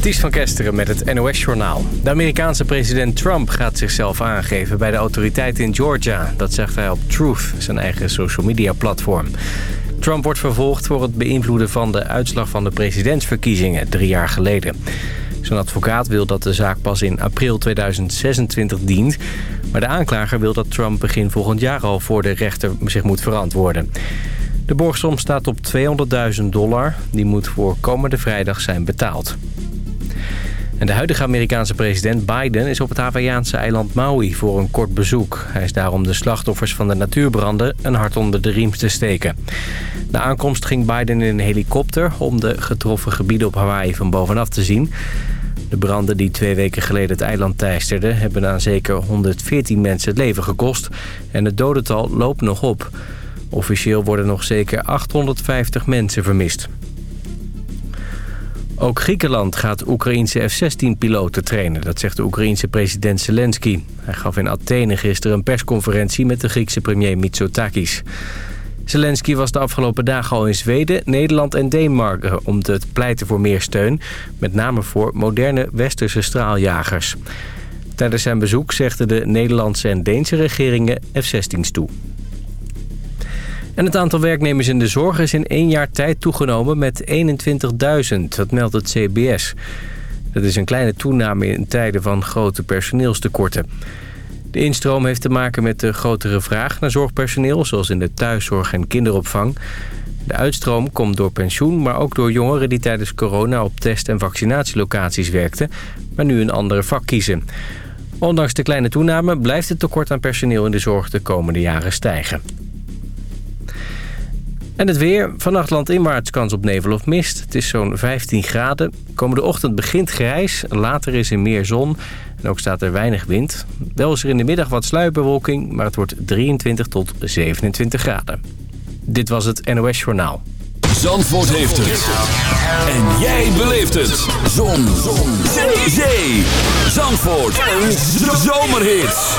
Ties van Kesteren met het NOS-journaal. De Amerikaanse president Trump gaat zichzelf aangeven bij de autoriteiten in Georgia. Dat zegt hij op Truth, zijn eigen social media platform. Trump wordt vervolgd voor het beïnvloeden van de uitslag van de presidentsverkiezingen drie jaar geleden. Zijn advocaat wil dat de zaak pas in april 2026 dient. Maar de aanklager wil dat Trump begin volgend jaar al voor de rechter zich moet verantwoorden. De borgsom staat op 200.000 dollar. Die moet voor komende vrijdag zijn betaald. De huidige Amerikaanse president Biden is op het Hawaïaanse eiland Maui voor een kort bezoek. Hij is daar om de slachtoffers van de natuurbranden een hart onder de riem te steken. De aankomst ging Biden in een helikopter om de getroffen gebieden op Hawaii van bovenaf te zien. De branden die twee weken geleden het eiland teisterden... hebben aan zeker 114 mensen het leven gekost. En het dodental loopt nog op. Officieel worden nog zeker 850 mensen vermist. Ook Griekenland gaat Oekraïense F-16-piloten trainen. Dat zegt de Oekraïense president Zelensky. Hij gaf in Athene gisteren een persconferentie met de Griekse premier Mitsotakis. Zelensky was de afgelopen dagen al in Zweden, Nederland en Denemarken... om te pleiten voor meer steun, met name voor moderne westerse straaljagers. Tijdens zijn bezoek zegden de Nederlandse en Deense regeringen F-16's toe. Het aantal werknemers in de zorg is in één jaar tijd toegenomen met 21.000. Dat meldt het CBS. Dat is een kleine toename in tijden van grote personeelstekorten. De instroom heeft te maken met de grotere vraag naar zorgpersoneel... zoals in de thuiszorg en kinderopvang. De uitstroom komt door pensioen, maar ook door jongeren... die tijdens corona op test- en vaccinatielocaties werkten... maar nu een andere vak kiezen. Ondanks de kleine toename blijft het tekort aan personeel in de zorg... de komende jaren stijgen. En het weer. Vannacht landinwaarts kans op nevel of mist. Het is zo'n 15 graden. Komende ochtend begint grijs. Later is er meer zon. En ook staat er weinig wind. Wel is er in de middag wat sluipbewolking. Maar het wordt 23 tot 27 graden. Dit was het NOS Journaal. Zandvoort heeft het. En jij beleeft het. Zon. zon. Zee. Zandvoort. Een zomerhit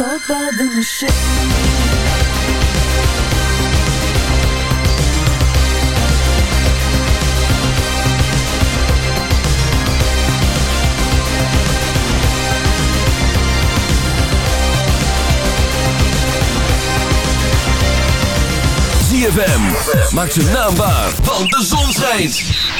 Stoker than the shit. ZFM. Maak ze naambaar, want de zon schijnt.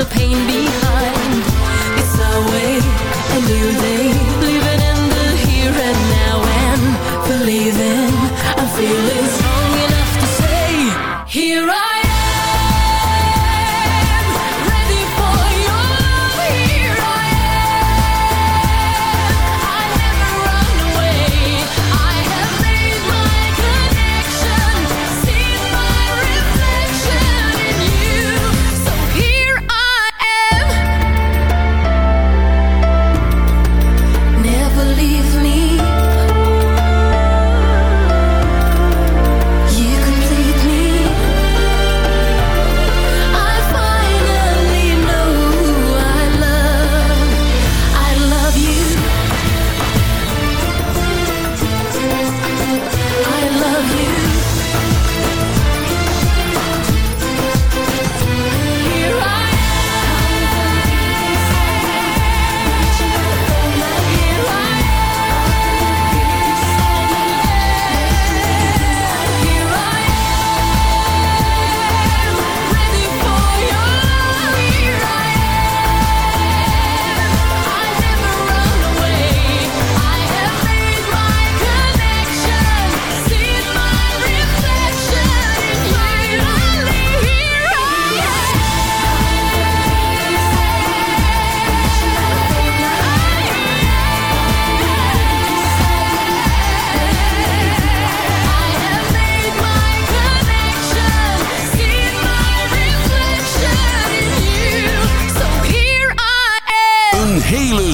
the pain behind. It's our way, a new day. Living in the here and now And believing, I feel it's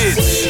bitch.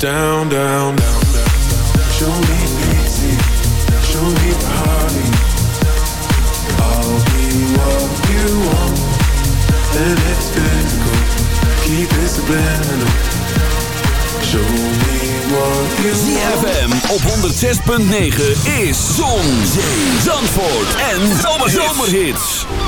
Down, down, down, down. Show me pity, show me party. I'll be what you want, and it's physical. Keep it subliminal. Show me what you ZFM op 106.9 is Zon, Zee, Zandvoort en Zomerhits. Birds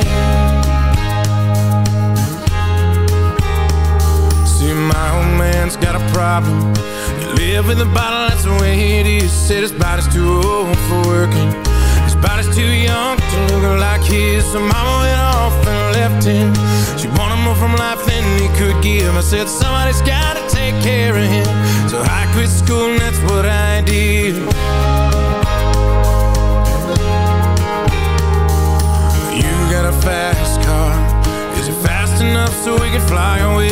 my old man's got a problem. He live in the bottle, that's the way it is. Said his body's too old for working. His body's too young to look like his. So mama went off and left him. She wanted more from life than he could give. I said somebody's gotta take care of him. So I quit school and that's what I did. You got a fast car. Is it fast enough so we can fly away?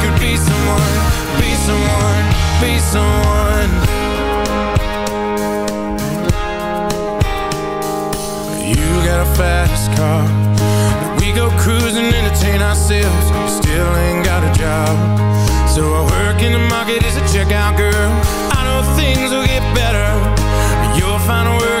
be someone Be someone, be someone. You got a fast car. We go cruising, entertain ourselves. Still ain't got a job. So I work in the market as a checkout girl. I know things will get better. You'll find work